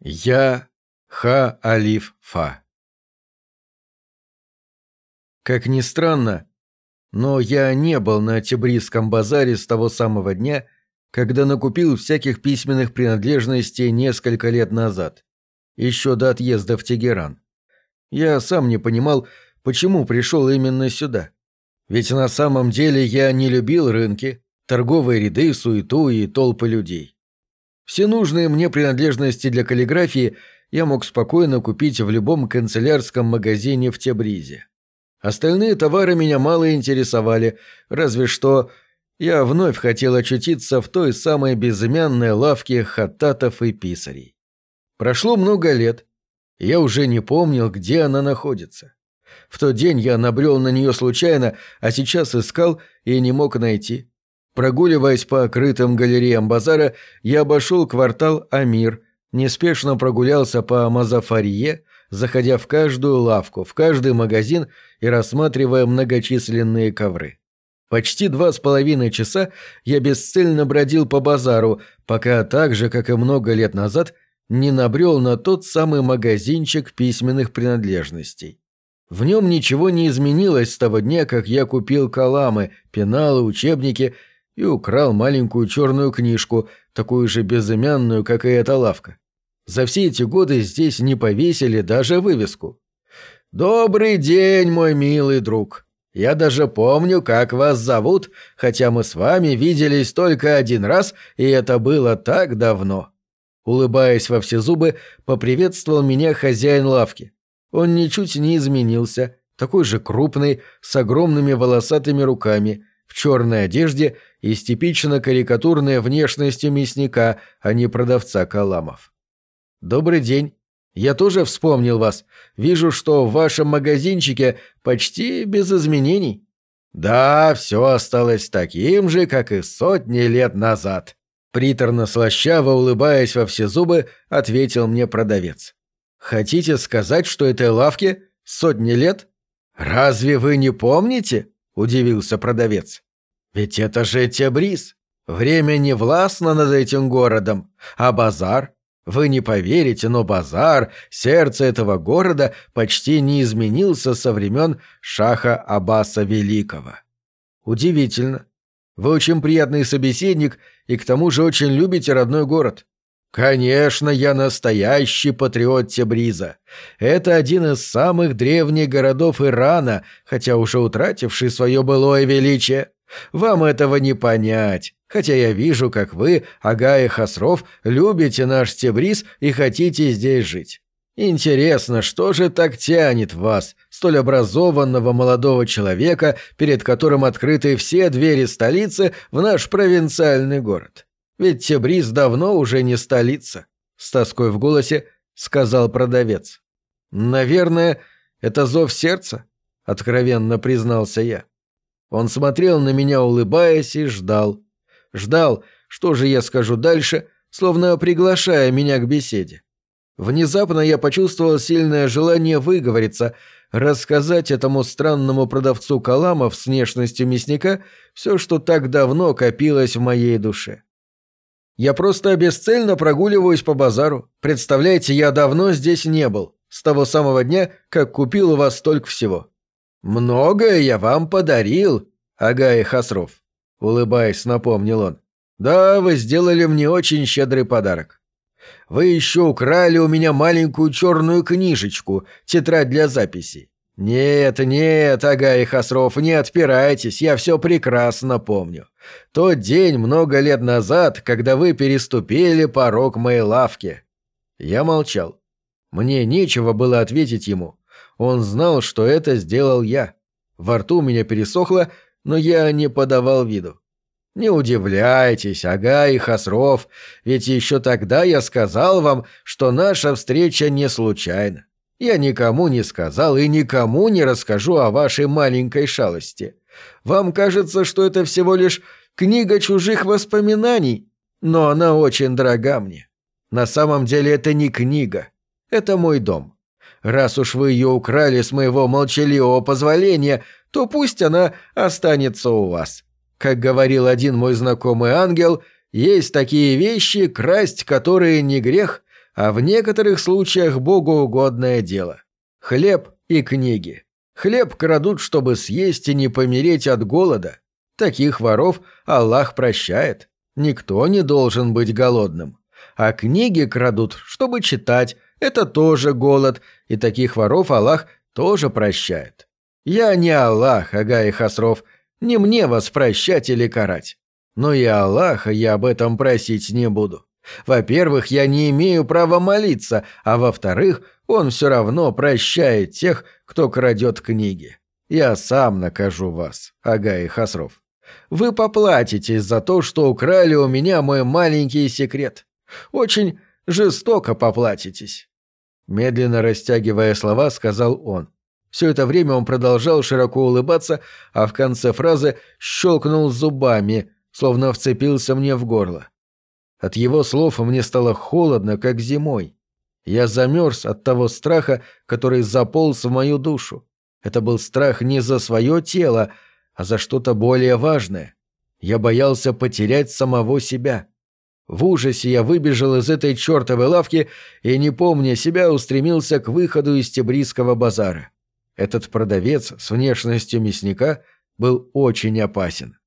Я Ха Алиф Фа. Как ни странно, но я не был на Тибрисском базаре с того самого дня, когда накупил всяких письменных принадлежностей несколько лет назад, еще до отъезда в Тегеран. Я сам не понимал, почему пришел именно сюда. Ведь на самом деле я не любил рынки, торговые ряды, суету и толпы людей. Все нужные мне принадлежности для каллиграфии я мог спокойно купить в любом канцелярском магазине в Тебризе. Остальные товары меня мало интересовали, разве что я вновь хотел очутиться в той самой безымянной лавке хаттатов и писарей. Прошло много лет, я уже не помнил, где она находится. В тот день я набрел на нее случайно, а сейчас искал и не мог найти. Прогуливаясь по крытым галереям базара, я обошел квартал Амир, неспешно прогулялся по Мазафарье, заходя в каждую лавку, в каждый магазин и рассматривая многочисленные ковры. Почти два с половиной часа я бесцельно бродил по базару, пока так же, как и много лет назад, не набрел на тот самый магазинчик письменных принадлежностей. В нем ничего не изменилось с того дня, как я купил каламы, пеналы, учебники и украл маленькую черную книжку, такую же безымянную, как и эта лавка. За все эти годы здесь не повесили даже вывеску. «Добрый день, мой милый друг. Я даже помню, как вас зовут, хотя мы с вами виделись только один раз, и это было так давно». Улыбаясь во все зубы, поприветствовал меня хозяин лавки. Он ничуть не изменился, такой же крупный, с огромными волосатыми руками, в черной одежде и с типично карикатурной внешностью мясника, а не продавца каламов. «Добрый день. Я тоже вспомнил вас. Вижу, что в вашем магазинчике почти без изменений». «Да, все осталось таким же, как и сотни лет назад», — приторно-слащаво улыбаясь во все зубы, ответил мне продавец. «Хотите сказать, что этой лавке сотни лет?» «Разве вы не помните?» удивился продавец. «Ведь это же Тебриз. Время не властно над этим городом. А базар? Вы не поверите, но базар, сердце этого города, почти не изменился со времен Шаха Аббаса Великого. Удивительно. Вы очень приятный собеседник и к тому же очень любите родной город. Конечно, я настоящий патриот Тебриза. Это один из самых древних городов Ирана, хотя уже утративший свое былое величие. Вам этого не понять, хотя я вижу, как вы, Ага и Хасров, любите наш Тебриз и хотите здесь жить. Интересно, что же так тянет вас, столь образованного молодого человека, перед которым открыты все двери столицы в наш провинциальный город? Ведь Тебриз давно уже не столица», — с тоской в голосе сказал продавец. «Наверное, это зов сердца», — откровенно признался я. Он смотрел на меня, улыбаясь, и ждал. Ждал, что же я скажу дальше, словно приглашая меня к беседе. Внезапно я почувствовал сильное желание выговориться, рассказать этому странному продавцу каламов с внешностью мясника все, что так давно копилось в моей душе. Я просто бесцельно прогуливаюсь по базару. Представляете, я давно здесь не был. С того самого дня, как купил у вас столько всего. Многое я вам подарил, Агай Хасров. Улыбаясь, напомнил он. Да, вы сделали мне очень щедрый подарок. Вы еще украли у меня маленькую черную книжечку, тетрадь для записей. «Нет, нет, Агай Хасров, не отпирайтесь, я все прекрасно помню. Тот день много лет назад, когда вы переступили порог моей лавки». Я молчал. Мне нечего было ответить ему. Он знал, что это сделал я. Во рту у меня пересохло, но я не подавал виду. «Не удивляйтесь, Агай Хасров, ведь еще тогда я сказал вам, что наша встреча не случайна. Я никому не сказал и никому не расскажу о вашей маленькой шалости. Вам кажется, что это всего лишь книга чужих воспоминаний, но она очень дорога мне. На самом деле это не книга, это мой дом. Раз уж вы ее украли с моего молчаливого позволения, то пусть она останется у вас. Как говорил один мой знакомый ангел, есть такие вещи, красть которые не грех, а в некоторых случаях богоугодное дело. Хлеб и книги. Хлеб крадут, чтобы съесть и не помереть от голода. Таких воров Аллах прощает. Никто не должен быть голодным. А книги крадут, чтобы читать. Это тоже голод, и таких воров Аллах тоже прощает. Я не Аллах, Ага и Хасров, не мне вас прощать или карать. Но и Аллаха я об этом просить не буду. Во-первых, я не имею права молиться, а во-вторых, он все равно прощает тех, кто крадет книги. Я сам накажу вас, Ага и Хасров. Вы поплатитесь за то, что украли у меня мой маленький секрет. Очень жестоко поплатитесь. Медленно растягивая слова, сказал он. Все это время он продолжал широко улыбаться, а в конце фразы щелкнул зубами, словно вцепился мне в горло. От его слов мне стало холодно, как зимой. Я замерз от того страха, который заполз в мою душу. Это был страх не за свое тело, а за что-то более важное. Я боялся потерять самого себя. В ужасе я выбежал из этой чертовой лавки и, не помня себя, устремился к выходу из Тебрийского базара. Этот продавец с внешностью мясника был очень опасен.